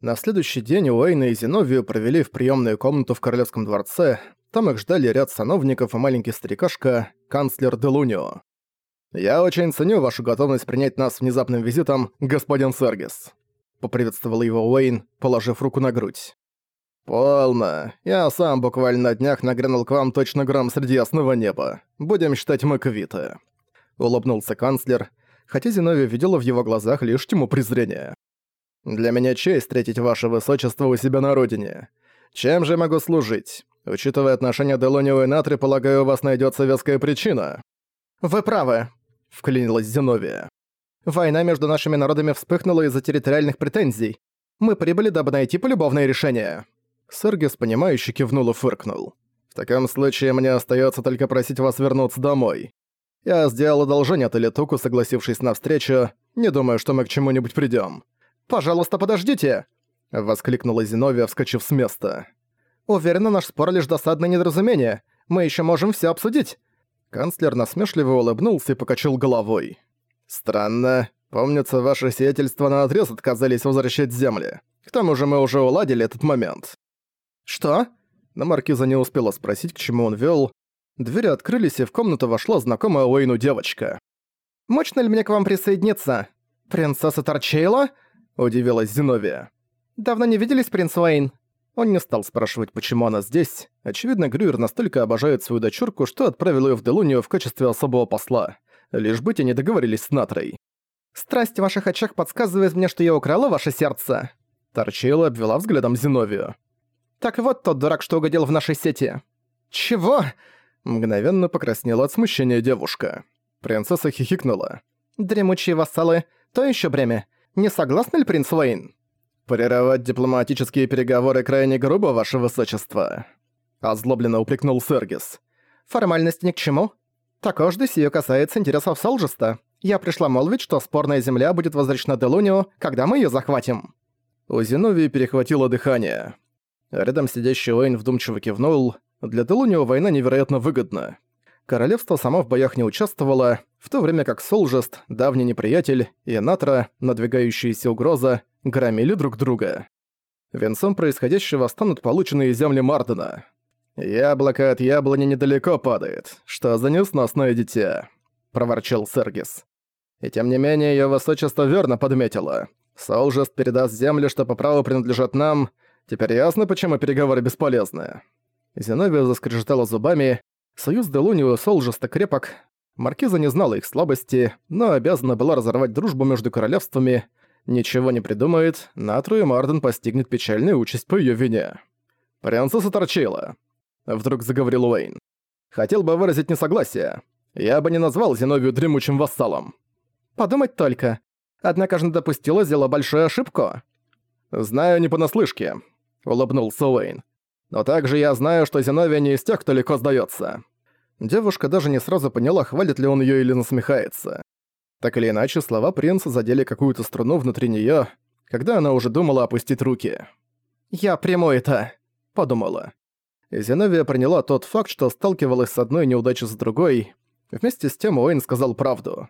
На следующий день Уэйна и Зиновию провели в приемную комнату в Королевском дворце. Там их ждали ряд сановников и маленький старикашка, канцлер Делунио. «Я очень ценю вашу готовность принять нас внезапным визитом, господин Сергис», — поприветствовал его Уэйн, положив руку на грудь. «Полно. Я сам буквально на днях нагрянул к вам точно гром среди ясного неба. Будем считать мы квиты». Улыбнулся канцлер, хотя Зиновий видела в его глазах лишь тьму презрения. «Для меня честь встретить ваше высочество у себя на родине. Чем же могу служить? Учитывая отношения Делонио и Натри, полагаю, у вас найдется веская причина». «Вы правы», — вклинилась Зиновия. «Война между нашими народами вспыхнула из-за территориальных претензий. Мы прибыли, дабы найти полюбовное решение». Сергис, понимающе кивнул и фыркнул. «В таком случае мне остается только просить вас вернуться домой. Я сделал одолжение Талитуку, согласившись на встречу. Не думаю, что мы к чему-нибудь придём». «Пожалуйста, подождите!» — воскликнула Зиновия, вскочив с места. «Уверена, наш спор лишь досадное недоразумение. Мы ещё можем всё обсудить». Канцлер насмешливо улыбнулся и покачал головой. «Странно. Помнится, ваше сиятельство наотрез отказались возвращать земли. К тому же мы уже уладили этот момент». «Что?» Но Маркиза не успела спросить, к чему он вёл. Двери открылись, и в комнату вошла знакомая Уэйну девочка. «Мощно ли мне к вам присоединиться? Принцесса Торчейла?» – удивилась Зиновия. «Давно не виделись, принц Уэйн?» Он не стал спрашивать, почему она здесь. Очевидно, Грюер настолько обожает свою дочурку, что отправил её в Делунию в качестве особого посла. Лишь быть они договорились с Натрой. «Страсть в ваших очах подсказывает мне, что я украла ваше сердце». Торчейла обвела взглядом Зиновию. Так вот тот дурак, что угодил в нашей сети. Чего? Мгновенно покраснела от смущения девушка. Принцесса хихикнула. Дремучие вассалы, то еще бремя. Не согласны ли принц Уэйн? Прерывать дипломатические переговоры крайне грубо, ваше высочество. Озлобленно упрекнул Сергис. Формальность ни к чему. Такожды сие касается интересов Солжеста. Я пришла молвить, что спорная земля будет возвращена Делунию, когда мы ее захватим. У Зиновии перехватило дыхание. Рядом сидящий Уэйн вдумчиво кивнул. Для Делунио война невероятно выгодна. Королевство само в боях не участвовало, в то время как Солжест, давний неприятель, и Натра, надвигающаяся угроза, громили друг друга. Венцом происходящего станут полученные земли Мардена. «Яблоко от яблони недалеко падает. Что за несносное дитя?» – проворчал Сергис. «И тем не менее, её высочество верно подметило. Солжест передаст земли, что по праву принадлежат нам – Теперь ясно, почему переговоры бесполезны. Зиновия заскрежетала зубами. Союз Делунио Солжеста крепок. Маркиза не знала их слабости, но обязана была разорвать дружбу между королевствами. Ничего не придумает, Натру и Марден постигнет печальная участь по ее вине. «Принцесса торчила», — вдруг заговорил Уэйн. «Хотел бы выразить несогласие. Я бы не назвал Зиновию дремучим вассалом». «Подумать только. Однако же допустила сделала большую ошибку». «Знаю не понаслышке», улыбнулся Уэйн. «Но также я знаю, что Зиновия не из тех, кто легко сдается. Девушка даже не сразу поняла, хвалит ли он ее или насмехается. Так или иначе, слова принца задели какую-то струну внутри нее, когда она уже думала опустить руки. «Я приму это», — подумала. Зиновия приняла тот факт, что сталкивалась с одной неудачей с другой. Вместе с тем Уэйн сказал правду.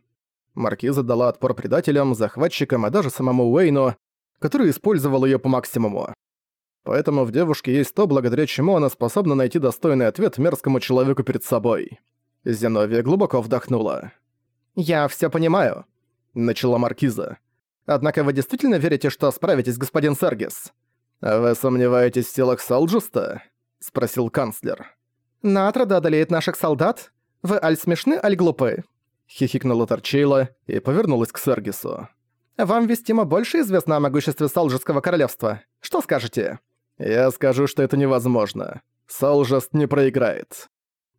Маркиза дала отпор предателям, захватчикам, и даже самому Уэйну, который использовал ее по максимуму. Поэтому в девушке есть то, благодаря чему она способна найти достойный ответ мерзкому человеку перед собой. Зиновия глубоко вдохнула. «Я всё понимаю», — начала Маркиза. «Однако вы действительно верите, что справитесь, господин Сергис?» «А вы сомневаетесь в силах Салджуста?» — спросил канцлер. «Натрада одолеет наших солдат? Вы аль смешны, аль глупы?» Хихикнула Торчейла и повернулась к Сергису. «Вам вестимо больше известно о могуществе Салджского королевства. Что скажете?» «Я скажу, что это невозможно. Салжест не проиграет».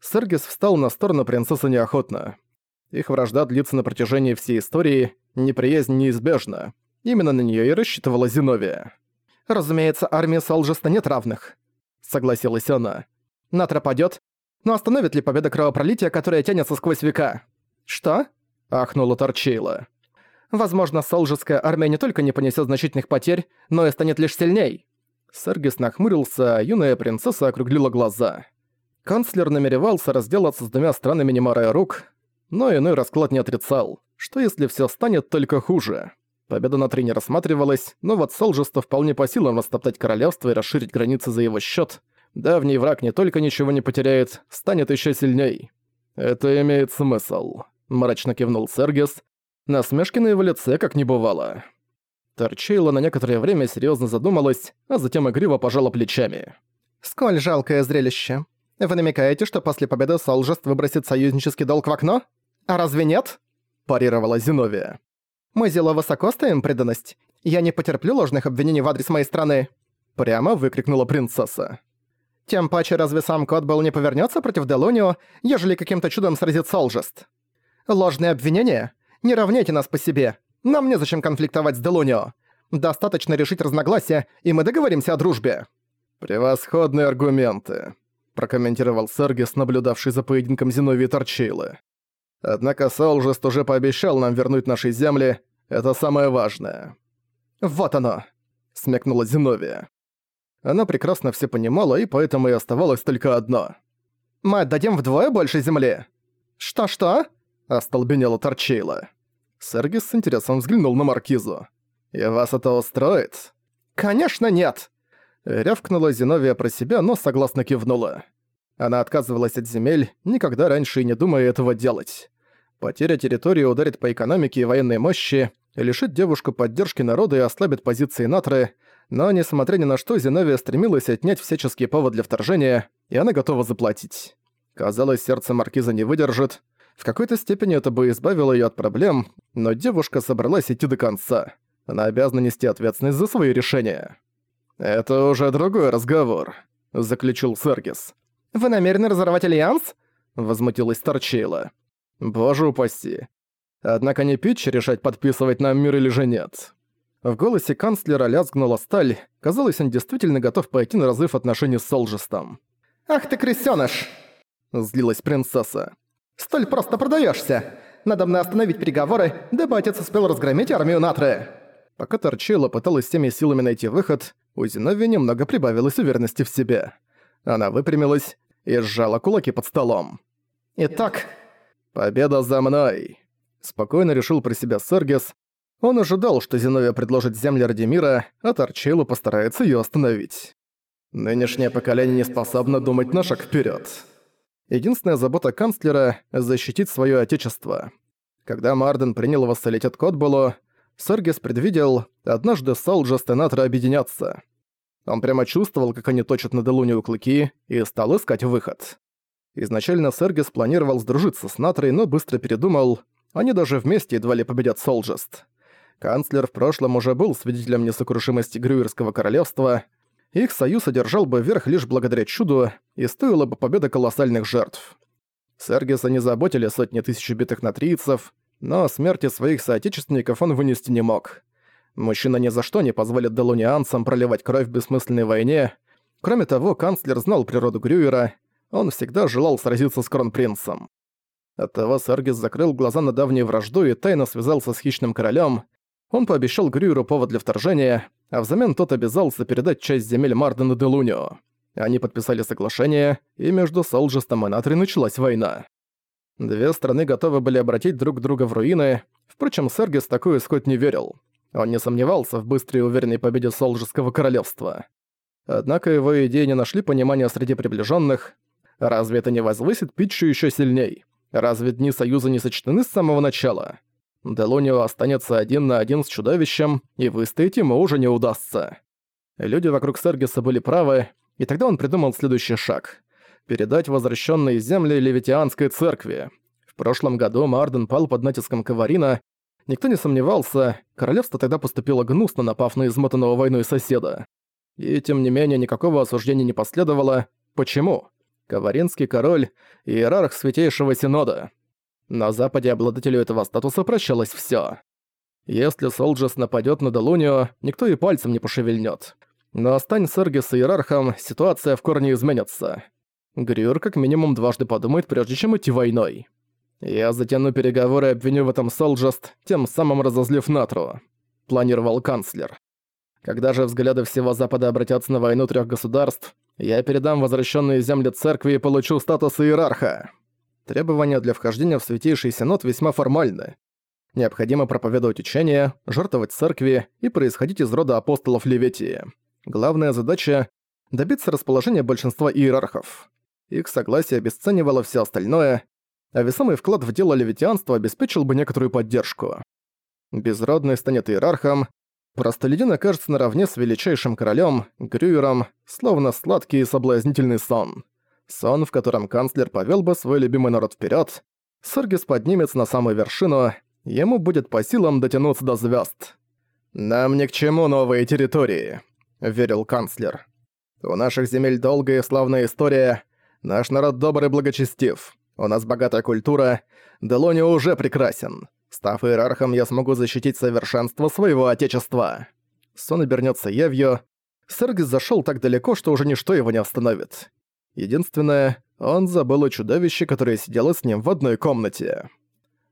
Сергис встал на сторону принцессы неохотно. Их вражда длится на протяжении всей истории, неприязнь неизбежна. Именно на нее и рассчитывала Зиновия. «Разумеется, армии Салжеста нет равных», — согласилась она. «Натра падёт, но остановит ли победа кровопролития, которая тянется сквозь века?» «Что?» — ахнула Торчейла. «Возможно, Солжеская армия не только не понесет значительных потерь, но и станет лишь сильней. Сергис нахмурился, а юная принцесса округлила глаза. Канцлер намеревался разделаться с двумя странами не рук, но иной расклад не отрицал. Что если все станет только хуже? Победа на три не рассматривалась, но вот Солжесту вполне по силам растоптать королевство и расширить границы за его счет. Давний враг не только ничего не потеряет, станет еще сильней. «Это имеет смысл», — мрачно кивнул Сергис. Насмешки на его лице как не бывало. Торчейла на некоторое время серьезно задумалась, а затем игриво пожала плечами. «Сколь жалкое зрелище. Вы намекаете, что после победы Солжест выбросит союзнический долг в окно? А разве нет?» – парировала Зиновия. «Мы зело высоко ставим преданность. Я не потерплю ложных обвинений в адрес моей страны!» Прямо выкрикнула принцесса. «Тем паче разве сам кот был не повернется против Делонио, ежели каким-то чудом сразит Солжест? Ложные обвинения? Не равняйте нас по себе. Нам незачем конфликтовать с Делонио. Достаточно решить разногласия, и мы договоримся о дружбе». «Превосходные аргументы», — прокомментировал Сергис, наблюдавший за поединком Зиновии Торчейлы. «Однако Солжест уже пообещал нам вернуть наши земли. Это самое важное». «Вот оно», — смекнула Зиновия. Она прекрасно все понимала, и поэтому и оставалось только одно. «Мы отдадим вдвое больше земли». «Что-что?» — остолбенела Торчейла. Сергис с интересом взглянул на Маркизу. «И вас это устроит?» «Конечно нет!» Рявкнула Зиновия про себя, но согласно кивнула. Она отказывалась от земель, никогда раньше и не думая этого делать. Потеря территории ударит по экономике и военной мощи, лишит девушку поддержки народа и ослабит позиции Натры, но, несмотря ни на что, Зиновия стремилась отнять всяческий повод для вторжения, и она готова заплатить. Казалось, сердце Маркиза не выдержит. В какой-то степени это бы избавило её от проблем, но девушка собралась идти до конца. Она обязана нести ответственность за свои решения. «Это уже другой разговор», — заключил Сергис. «Вы намерены разорвать альянс?» — возмутилась Торчейла. «Боже упаси. Однако не Питч решать, подписывать нам мир или же нет». В голосе канцлера лязгнула сталь. Казалось, он действительно готов пойти на разрыв отношений с Солжестом. «Ах ты крысёныш!» — злилась принцесса. «Столь просто продаешься. Надо мне остановить переговоры, дабы отец успел разгромить армию Натры». Пока Торчейла пыталась всеми силами найти выход, у Зиновия немного прибавилось уверенности в себе. Она выпрямилась и сжала кулаки под столом. «Итак...» «Победа за мной!» Спокойно решил про себя Сергис. Он ожидал, что Зиновия предложит земли ради мира, а Торчейлу постарается ее остановить. Нынешнее поколение не способно думать на шаг вперед. Единственная забота канцлера — защитить свое отечество. Когда Марден принял восстолеть от Котбулу, Сергис предвидел, однажды Солджест и Натра объединятся. Он прямо чувствовал, как они точат на Делунию клыки, и стал искать выход. Изначально Сергис планировал сдружиться с Натрой, но быстро передумал. Они даже вместе едва ли победят Солджест. Канцлер в прошлом уже был свидетелем несокрушимости Грюерского королевства. Их союз одержал бы верх лишь благодаря чуду, и стоила бы победа колоссальных жертв. Сергиса не заботили сотни тысяч убитых натрийцев, но смерти своих соотечественников он вынести не мог. Мужчина ни за что не позволит делунианцам проливать кровь в бессмысленной войне. Кроме того, канцлер знал природу Грюера, он всегда желал сразиться с кронпринцем. Оттого Саргис закрыл глаза на давнюю вражду и тайно связался с Хищным Королем. Он пообещал Грюеру повод для вторжения, а взамен тот обязался передать часть земель Мардена де Лунио. Они подписали соглашение, и между Солджестом и Натри началась война. Две страны готовы были обратить друг друга в руины. Впрочем, Сергис такой исход не верил. Он не сомневался в быстрой и уверенной победе Солжеского королевства. Однако его идеи не нашли понимания среди приближенных. Разве это не возвысит Питчу еще сильней? Разве дни Союза не сочтены с самого начала? Делонио останется один на один с чудовищем, и выстоять ему уже не удастся. Люди вокруг Сергиса были правы, и тогда он придумал следующий шаг передать возвращенные земли Левитианской церкви. В прошлом году Марден пал под натиском Каварина. Никто не сомневался, королевство тогда поступило гнусно, напав на измотанного войной соседа. И тем не менее никакого осуждения не последовало. Почему? Каваринский король – иерарх Святейшего Синода. На Западе обладателю этого статуса прощалось всё. Если Солджес нападёт на Делунио, никто и пальцем не пошевельнёт. Но остань Сергис иерархом, ситуация в корне изменится. Грюр как минимум дважды подумает, прежде чем идти войной. Я затяну переговоры и обвиню в этом Солджест, тем самым разозлив Натру. Планировал канцлер. Когда же взгляды всего Запада обратятся на войну трех государств, я передам возвращенные земли церкви и получу статус иерарха. Требования для вхождения в Святейший Синод весьма формальны. Необходимо проповедовать учение, жертвовать церкви и происходить из рода апостолов Леветии. Главная задача – добиться расположения большинства иерархов. Их согласие обесценивало все остальное, а весомый вклад в дело левитианства обеспечил бы некоторую поддержку. Безродный станет иерархом, простолюдин окажется наравне с величайшим королем, Грюером, словно сладкий и соблазнительный сон. Сон, в котором канцлер повел бы свой любимый народ вперед. Сергис поднимется на самую вершину, ему будет по силам дотянуться до звезд. «Нам ни к чему новые территории», — верил канцлер. «У наших земель долгая и славная история, наш народ добрый и благочестив, у нас богатая культура, Делони уже прекрасен. Став иерархом, я смогу защитить совершенство своего отечества». Сон обернется явью. Сергис зашел так далеко, что уже ничто его не остановит. Единственное, он забыл о чудовище, которое сидело с ним в одной комнате.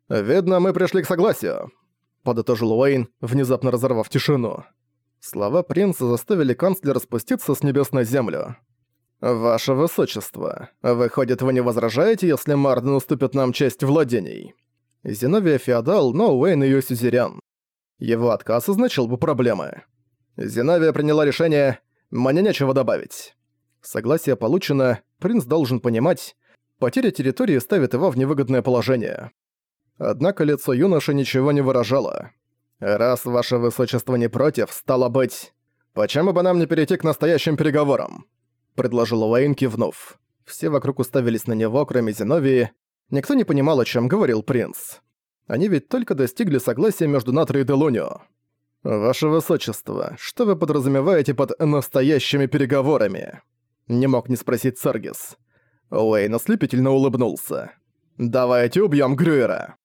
«Видно, мы пришли к согласию», — подытожил Уэйн, внезапно разорвав тишину. Слова принца заставили канцлера спуститься с небес на землю. «Ваше высочество, выходит, вы не возражаете, если Марден уступит нам честь владений?» Зиновия феодал, но Уэйн её сюзерен. Его отказ означал бы проблемы. Зиновия приняла решение, мне нечего добавить. Согласие получено, принц должен понимать, потеря территории ставит его в невыгодное положение. Однако лицо юноши ничего не выражало. «Раз ваше высочество не против, стало быть, почему бы нам не перейти к настоящим переговорам?» предложил Уэйн, кивнув. Все вокруг уставились на него, кроме Зиновии. Никто не понимал, о чем говорил принц. Они ведь только достигли согласия между Натро и Делунио. «Ваше высочество, что вы подразумеваете под «настоящими переговорами»?» Не мог не спросить Саргис. Уэйн ослепительно улыбнулся. «Давайте убьем Грюера!»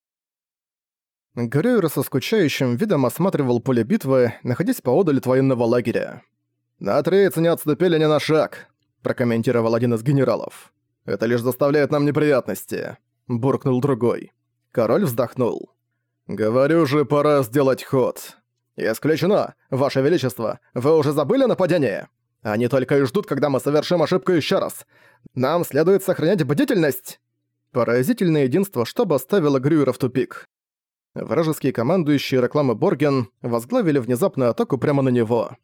Грюер со скучающим видом осматривал поле битвы, находясь поодаль от военного лагеря. «Натрейцы не отступили ни на шаг», — прокомментировал один из генералов. «Это лишь заставляет нам неприятности», — буркнул другой. Король вздохнул. «Говорю же, пора сделать ход». «Исключено! Ваше Величество, вы уже забыли нападение?» Они только и ждут, когда мы совершим ошибку еще раз. Нам следует сохранять бдительность!» Поразительное единство штаба ставило Грюера в тупик. Вражеские командующие рекламы Борген возглавили внезапную атаку прямо на него.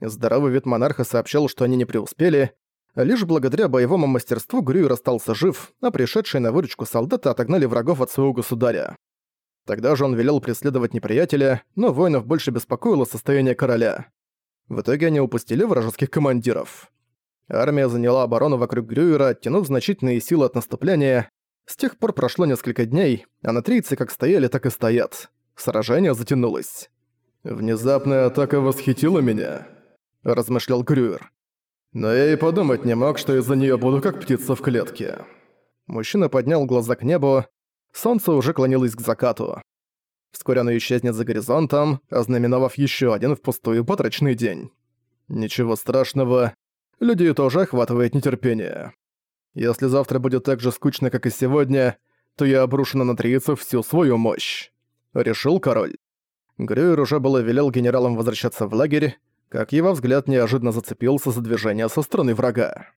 Здоровый вид монарха сообщал, что они не преуспели. Лишь благодаря боевому мастерству Грюер остался жив, а пришедшие на выручку солдаты отогнали врагов от своего государя. Тогда же он велел преследовать неприятеля, но воинов больше беспокоило состояние короля. В итоге они упустили вражеских командиров. Армия заняла оборону вокруг Грюера, оттянув значительные силы от наступления. С тех пор прошло несколько дней, а на трийцы как стояли, так и стоят. Сражение затянулось. «Внезапная атака восхитила меня», — размышлял Грюер. «Но я и подумать не мог, что из-за нее буду как птица в клетке». Мужчина поднял глаза к небу. Солнце уже клонилось к закату. Вскоре оно исчезнет за горизонтом, ознаменовав еще один впустую потрачный день. Ничего страшного, людей тоже охватывает нетерпение. Если завтра будет так же скучно, как и сегодня, то я обрушу на натрийцев всю свою мощь. Решил король. Грюер уже было велел генералам возвращаться в лагерь, как его взгляд неожиданно зацепился за движение со стороны врага.